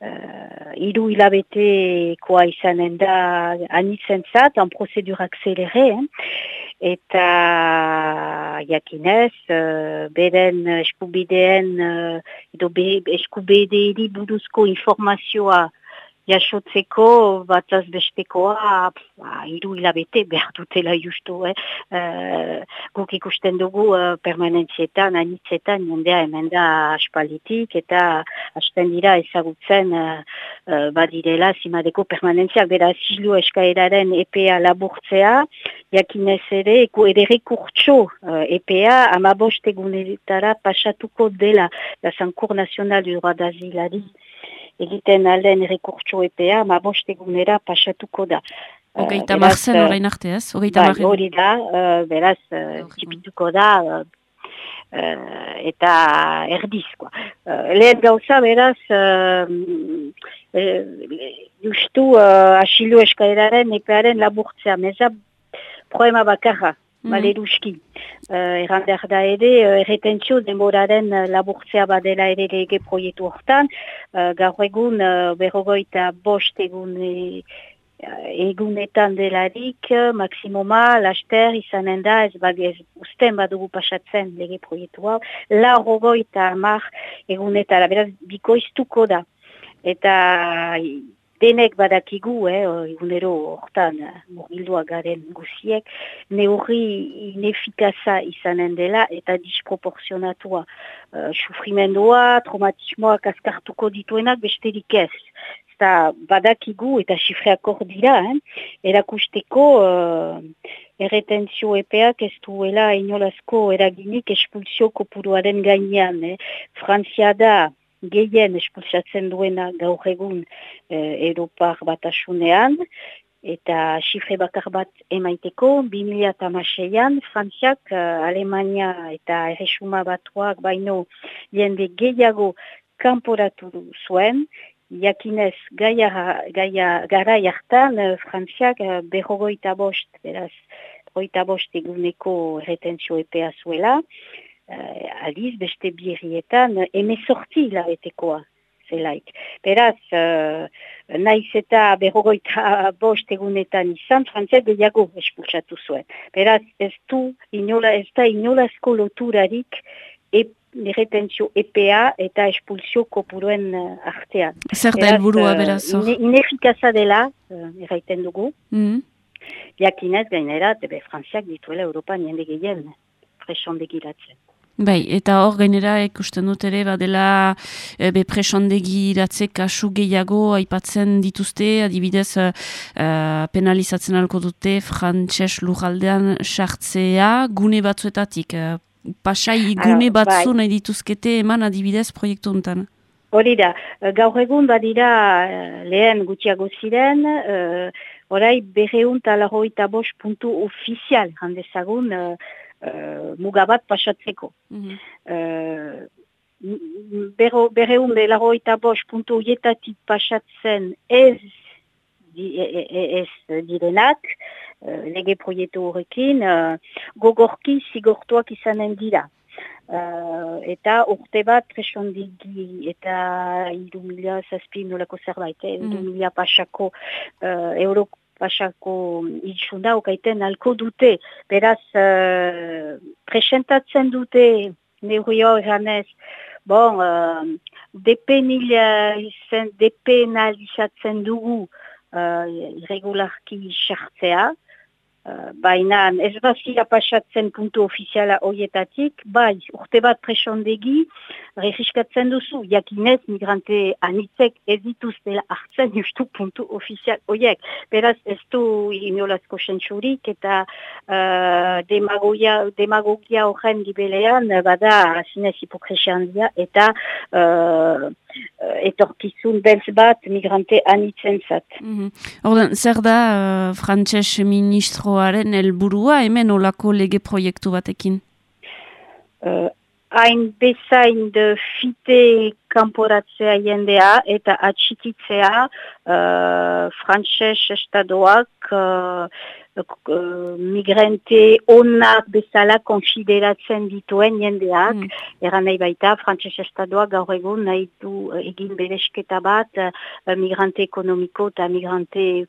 Uh, iru hilabetekoa izanen da anitzen zat, en prozedur akzelere, eh? eta jakinez, uh, beren eskubideen, uh, edo be, eskubideeri buruzko informazioa jasotzeko bataz bestekoa ba, iru hilabete behar dutela justu. Eh? Uh, guk ikusten dugu uh, permanentzietan, anitzetan, jendea hemen da aspalitik eta hasten dira ezagutzen uh, uh, badirela zimadeko permanentziak bera zilu eskaeraren EPA laburtzea, jakinez ere, eko edere kurtso uh, EPA amabost egunetara pasatuko dela la Sankur Nazional du Droit d'Azilari egiten alden rekurtso epea, ma bostegunera pasatuko da. Ogeita uh, marzen orain arte ez? Ogeita bai, hori da, uh, beraz, uh, txipituko da, uh, eta erdiz, uh, lehen gauza, beraz, uh, justu uh, asilo eskaeraren epearen laburtzea, meza problema bakarra, Mm. Baleruski. Uh, Erran behar da ere, uh, erretentzio denboraren uh, laburtzea badela ere lege proiektu hortan. Uh, gaur egun, uh, berrogoita bost egun e, egunetan delarik, maksimuma, laster, izanen da, ez bagez, usten badugu pasatzen lege proiektu hau, la rogoita amar egunetara, beraz, bikoiztuko da. Eta denek badakigu, eh, egunero hortan mugildua garen guziek, neurri inefikaza izanen dela eta disproporzionatua. Uh, sufrimendua, traumatismoak azkartuko dituenak besterik ez. Eta badakigu eta xifreak hor dira, eh, erakusteko uh, erretentzio epeak ez duela inolazko eraginik espulsio kopuruaren gainean. Eh. Frantzia da, gehien espulsatzen duena gaur egun eh, Europar batasunean, eta xifre bakar bat emaiteko, 2006an, Frantziak, eh, Alemania eta Erresuma batuak baino jende gehiago kanporatu zuen, jakinez gaia, gaia, gara jartan, eh, Frantziak eh, berrogoita bost, beraz, berrogoita bost eguneko retentzio epea zuela, uh, aliz beste birrietan emezortzi hilabetekoa zelaik. Beraz, uh, naiz eta berrogoita bost egunetan izan, frantzak gehiago espulsatu zuen. Beraz, ez du inola, ez da inolazko loturarik e, retentzio EPA eta espulsio kopuruen uh, artean. Zer da helburua beraz? Uh, inefikaza dela, uh, erraiten dugu, mm jakinez gainera, tebe frantziak dituela Europan jende gehien presondegiratzen. Bai, eta hor gainera ikusten dut ere badela e, be presondegi iratze kasu gehiago aipatzen dituzte, adibidez e, penalizatzen alko dute frantses lujaldean sartzea gune batzuetatik. E, pasai gune batzu bai. nahi dituzkete eman adibidez proiektu honetan. Hori da, gaur egun badira lehen gutxiago ziren, orai berreun talarroita bost puntu ofizial handezagun, uh, mugabat pasatzeko. Mm -hmm. uh, Berreun belarroita bost puntu hietatik pasatzen ez di, e- e- ez direnak, uh, lege proiektu horrekin, uh, gogorki zigortuak izanen dira. Uh, eta urte bat presondigi eta iru mila zazpi nolako zerbait, eh? iru Mm. mila pasako uh, euro pasako itxunda okaiten alko dute. Beraz, uh, presentatzen dute neurio eranez, bon, uh, depenalizatzen dugu uh, irregularki sartzea, Uh, baina ez bazira pasatzen puntu ofiziala hoietatik, bai, urte bat presondegi, regiskatzen duzu, jakinez migrante anitzek ez dituztela hartzen justu puntu ofizial hoiek. Beraz, ez du inolazko sentsurik eta uh, demagogia, demagogia horren gibelean uh, bada zinez hipokresia handia eta uh, etorkizun beltz bat migrante anitzen zat. Mhm. Ordan, zer da uh, frantses ministroaren helburua hemen olako lege proiektu batekin? uh, hain bezain de fite kanporatzea jendea eta atxikitzea uh, frantses estadoak uh, uh, migrante onak bezala konsideratzen dituen jendeak, Mm. eran nahi baita, frantses estadoak gaur egun nahi du uh, egin beresketa bat uh, migrante ekonomiko eta migrante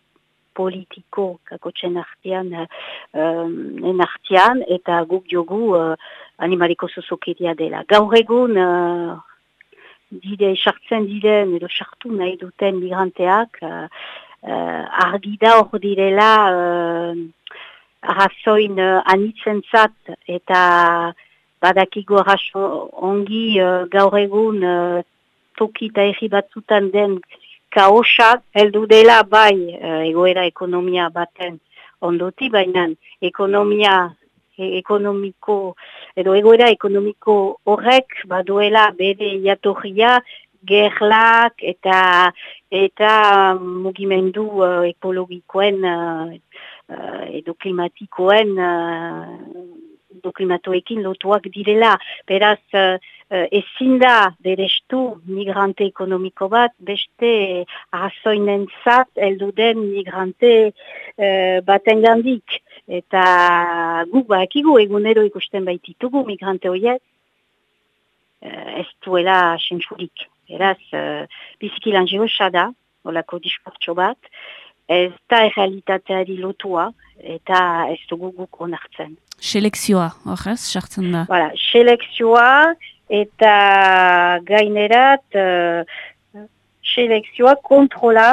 politiko kakotzen artean, uh, um, en eta guk jogu uh, animaliko zozokeria dela. Gaur egun, uh, dire, sartzen diren, edo sartu nahi duten migranteak, uh, uh, argi da hor direla uh, arrazoin uh, anitzen zat, eta badakigu arrazo ongi uh, gaur egun uh, toki eta erri batzutan den kaosak heldu dela bai uh, egoera ekonomia baten ondoti, baina ekonomia e- ekonomiko edo egoera ekonomiko horrek baduela bere jatorria gerlak eta eta mugimendu uh, ekologikoen uh, edo klimatikoen uh, edo klimatoekin lotuak direla. Beraz, uh, ezin da berestu migrante ekonomiko bat, beste arrazoinen zat elduden migrante uh, baten gandik. Eta guk bakigu egunero ikusten baititugu migrante horiek, uh, ez duela sentsurik. Beraz, uh, biziki lan da, olako diskurtso bat, ez da errealitateari lotua, eta ez dugu guk onartzen. Selekzioa, horrez, sartzen da. Voilà, selekzioa eta gainerat uh, selekzioa kontrola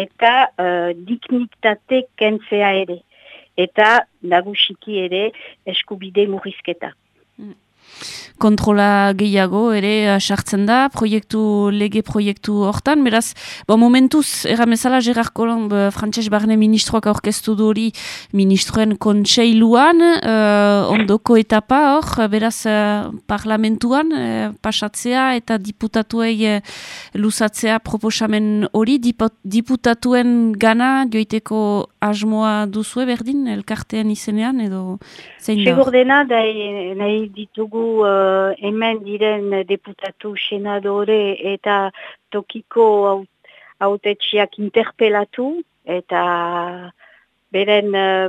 eta uh, dignitate kentzea ere. Eta nagusiki ere eskubide murrizketa. Kontrola gehiago ere eh, sartzen da, proiektu, lege proiektu hortan, beraz, bo momentuz, erramezala Gerard Colomb, eh, frantses barne ministroak aurkeztu du hori ministroen kontseiluan, eh, ondoko etapa hor, beraz, eh, parlamentuan eh, pasatzea eta diputatuei eh, luzatzea proposamen hori, diputatuen gana joiteko asmoa duzue berdin, elkartean izenean, edo zein da? Segur dena, nahi ditugu uh, hemen diren deputatu senadore eta tokiko haut- hautetxiak interpelatu eta beren uh,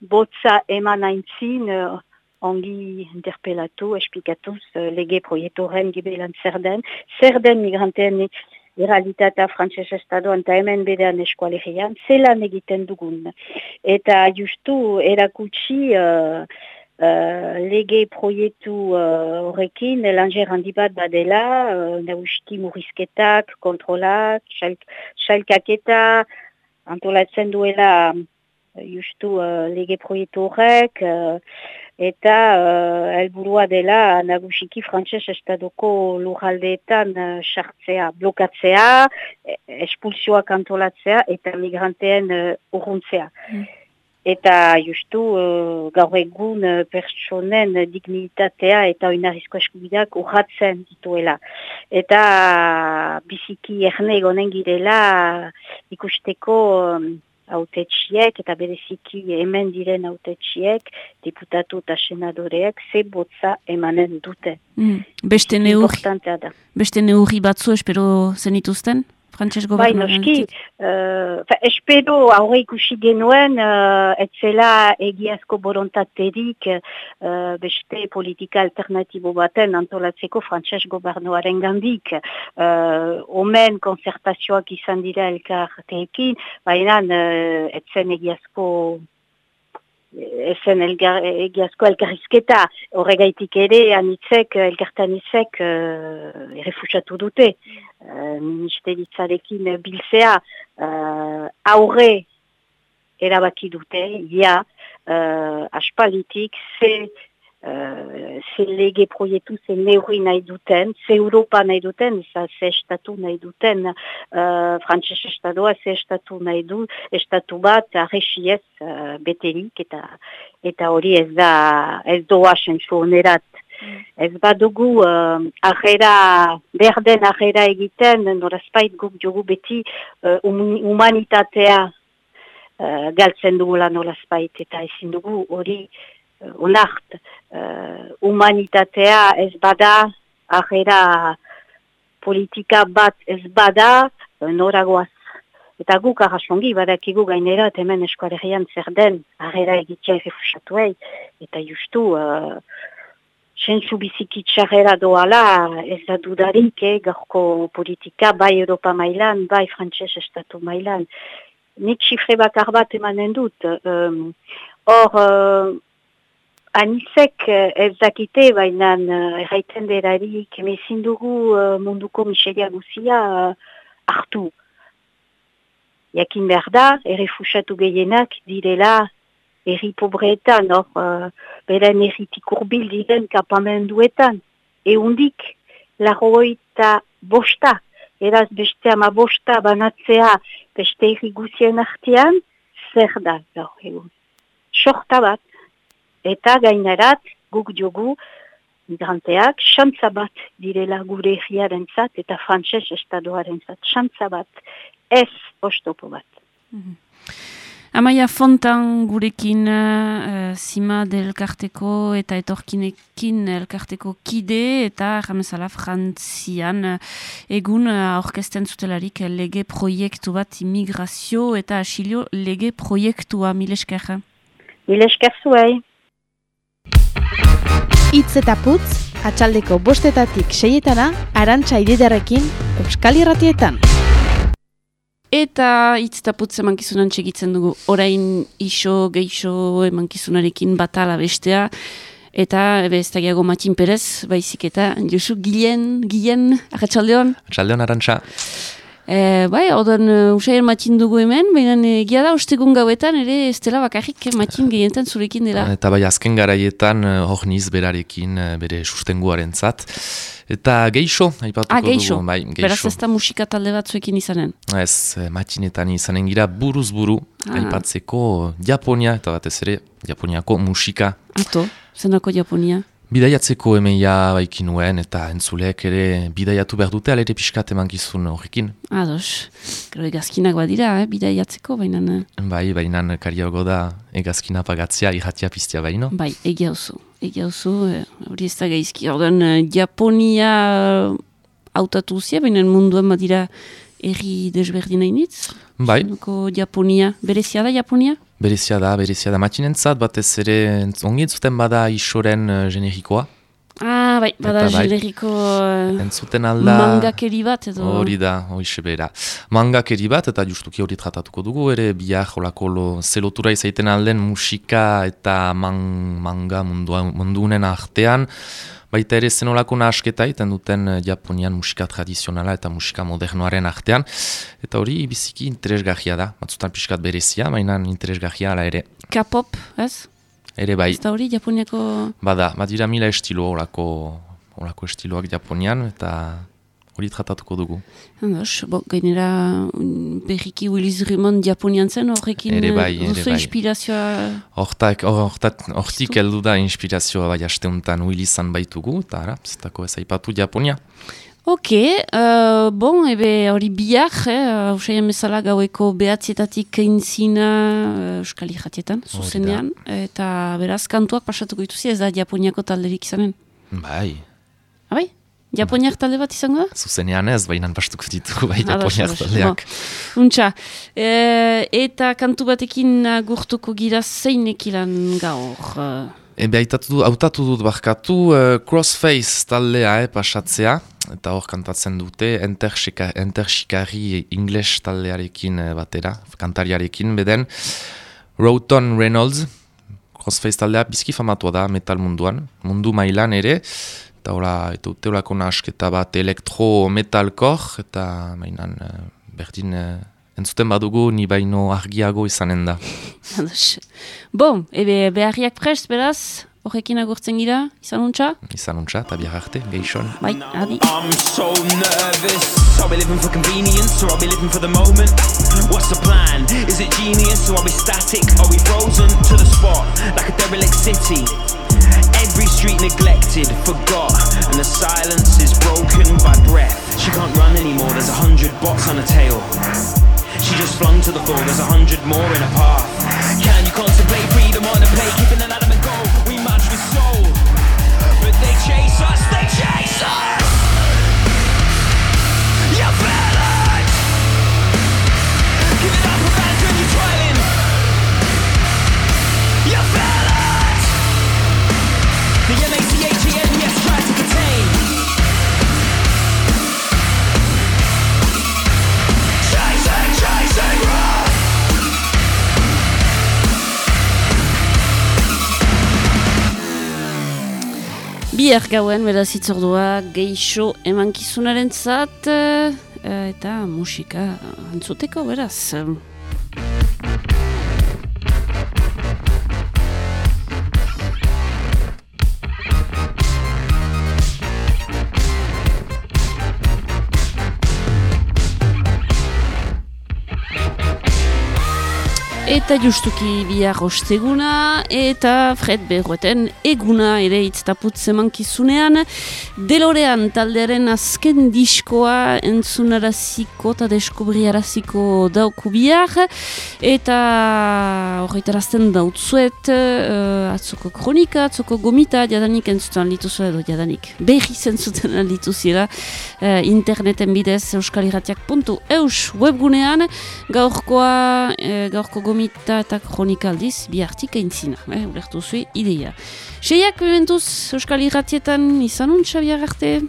botza eman aintzin uh, ongi interpelatu, esplikatuz uh, lege proiektoren gibelan zer den, zer den migranteen errealitatea frantses estadoan eta hemen berean eskualegian, zelan egiten dugun. Eta justu erakutsi uh, uh, lege proiektu uh, horrekin, langer handi bat badela, uh, nagusiki murrizketak, kontrolak, xalk- xalkaketa, antolatzen duela uh, justu uh, lege proiektu horrek, uh, eta uh, dela nagusiki frantses estadoko lurraldeetan uh, sartzea, blokatzea, e- espulsioak antolatzea eta migranteen uh, urruntzea. Eta justu uh, gaur egun uh, pertsonen dignitatea eta oinarrizko eskubideak urratzen dituela. Eta biziki erne egonen girela ikusteko um, autetxiek eta bereziki hemen diren autetxiek, diputatu eta senadoreek, ze botza emanen dute. Mm. Beste neurri, beste neurri batzu espero zenituzten? Frantses Bai, gobernuaren noski, uh, fa, espero aurre ikusi genuen, uh, etzela egiazko borontaterik uh, beste politika alternatibo baten antolatzeko frantses gobernuaren gandik. Uh, omen konzertazioak izan dira elkarteekin, baina uh, etzen egiazko ezen elgar, egiazko elkarrizketa. Horregaitik ere anitzek, elkarte anitzek uh, errefusatu dute. Uh, ministeritzarekin biltzea uh, aurre erabaki dute, ja, uh, aspalitik, ze, uh, ze lege proietu, ze neurri nahi duten, ze Europa nahi duten, za, ze estatu nahi duten, uh, frantses estadoa ze estatu nahi du, estatu bat arrexiez uh, beterik, eta eta hori ez da, ez doa sentzu onerat. Ez badugu uh, ajera, berden ajera egiten, norazpait guk jogu beti uh, hum- humanitatea uh, galtzen dugula nolazpait, eta ezin dugu hori uh, onart. Uh, humanitatea ez bada, ajera politika bat ez bada, uh, noragoaz. Eta guk arrasongi, badakigu gainera, hemen eskualerian zer den, ajera egitea errefusatuei, eta justu, uh, Zentzu biziki txarrera doala, ez da dudarik, eh, gaurko politika, bai Europa mailan, bai frantses estatu mailan. Nik xifre bakar bat emanen dut. Um, Hor, uh, anisek eh, ez dakite, baina uh, erraiten derarik, emezin dugu uh, munduko miseria guzia hartu. Jakin behar da, errefusatu gehienak direla erri pobreetan, hor, uh, beren erritik urbil diren kapamenduetan. Eundik, lagoita bosta, eraz beste ama bosta banatzea beste erri guzien artean, zer da, gaur egun. Sorta bat, eta gainerat, guk jogu, migranteak, xantza bat direla gure erriaren zat, eta frantses estadoaren zat, xantza bat, ez ostopo bat. Amaia Fontan gurekin uh, zima delkarteko eta etorkinekin elkarteko kide eta jamezala frantzian uh, egun uh, aurkezten zutelarik lege proiektu bat immigrazio eta asilio lege proiektua mileskerra. Milesker zuei. Itz eta putz, atxaldeko bostetatik seietana, arantxa ididarekin, Euskal Irratietan. Eta hitz eta putz emankizunan txegitzen dugu orain iso, geixo emankizunarekin batala bestea. Eta ebe ez dagiago Matin Perez, baizik eta Josu Gilen, Gilen, Arratxaldeon. Txaldeon arantxa. E, bai, odan uh, usaien Matin dugu hemen, baina egia da ostegun gauetan ere ez dela bakarrik Matin gehientan zurekin dela. Eta bai, azken garaietan eh, hor niz berarekin bere sustenguaren zat. Eta geixo, aipatuko Ah, geixo. dugu. Bai, Beraz geixo. ez da musika talde batzuekin izanen. Ez, matinetan izanen gira buruz buru, Ah. aipatzeko Japonia, eta batez ere Japoniako musika. Ato, zenako Japonia. Bidaiatzeko emeia baikin nuen, eta entzuleek ere bidaiatu behar dute, alere pixkat emankizun horrekin. Ados, gero egazkinak badira, eh, bidaiatzeko, baina... eh, Bai, bainan kariago da egazkina pagatzea, irratia piztea baino. Bai, egia oso. Egia oso, eh, hori ez da gaizki. Ordan, eh, Japonia hautatu zia, baina munduan badira erri desberdina initz. Bai. Zenoko Japonia. Berezia da Japonia? Berezia da, berezia da. Matxinentzat batez ere ongi entzuten bada isoren uh, generikoa. Ah, bai, bada bai. generiko eh, Entzuten alda... mangakeri bat edo... Hori da, hoxe bera. Mangakeri bat, eta justuki hori tratatuko dugu, ere biak holako lo, zelotura izaiten alden musika eta man, manga mundua, mundunen artean, baita ere zenolako nahasketa iten duten eh, Japonian musika tradizionala eta musika modernoaren artean, eta hori biziki interesgahia da, batzutan pixkat berezia, baina interesgahia ala ere. K-pop, ez? Ere bai, Ez da hori Japoniako... bada, badira mila estilo holako, holako estiloak Japonian, eta hori tratatuko dugu. Handos, bo, gainera berriki Willis Drummond Japonian zen horrekin Ere bai, eh, ere bai. inspirazioa... Hortak, hortat, hortik heldu da inspirazioa bai asteuntan Willizan baitugu, eta ara, zitako ez aipatu Japonia. Ok, uh, bon, ebe hori bihar, eh, usaien bezala gaueko behatzietatik eintzina uh, Euskal Irratietan, zuzenean, eta beraz kantuak pasatuko dituzi ez da Japoniako talderik izanen. Bai, Abai? Japoniak talde bat izango da? Zuzenean ez, baina bastuko ditugu bai Ados, Japoniak taldeak. Bon, Untxa, e, eta kantu batekin agurtuko gira zeinek ilan gaur. eh, Ebe hautatu du- hautatu dut barkatu uh, Crossface taldea eh, pasatzea. Eta hor kantatzen dute Enter, Shika, Enter Shikari English taldearekin eh, batera, kantariarekin beden. Roughton Reynolds Crossface taldea bizki famatua da metal munduan, mundu mailan ere. Eta hola, eta dute holako nahasketa bat elektro metalkor eta mainan eh, berdin eh, entzuten badugu ni baino argiago izanen da. Bon, ebe beharriak prest, beraz, horrekin agurtzen gira, izan untxa? Izan untxa, eta bihar arte, geixon. Bai, adi. I'm so nervous. Are we living for convenience or are we living for the moment? What's the plan? Is it genius or are we static? Are we frozen to the spot like a derelict city? Every street neglected, forgot, and the silence is broken by breath. She can't run anymore, there's a hundred bots on her tail. She just flung to the floor, there's a hundred more in her path. Can you contemplate Bihar gauen, beraz itzordua, geixo emankizunaren zat, eta musika entzuteko, beraz. Eta justuki bihar osteguna, eta Fred Berroeten eguna ere itztaputz emankizunean. Delorean taldearen azken diskoa entzunaraziko eta deskubriaraziko dauku bihar. Eta horretarazten dautzuet, uh, atzoko kronika, atzoko gomita, jadanik entzutan lituzua edo jadanik. Berri zentzuten lituzela uh, interneten bidez euskaliratiak.eus webgunean, gaurkoa, eh, gaurko gomita eta kronika aldiz, bi hartik aintzina, eh, ulertu zuen ideia. Seiak, mementuz, Euskal Irratietan izan untxa bihar arte.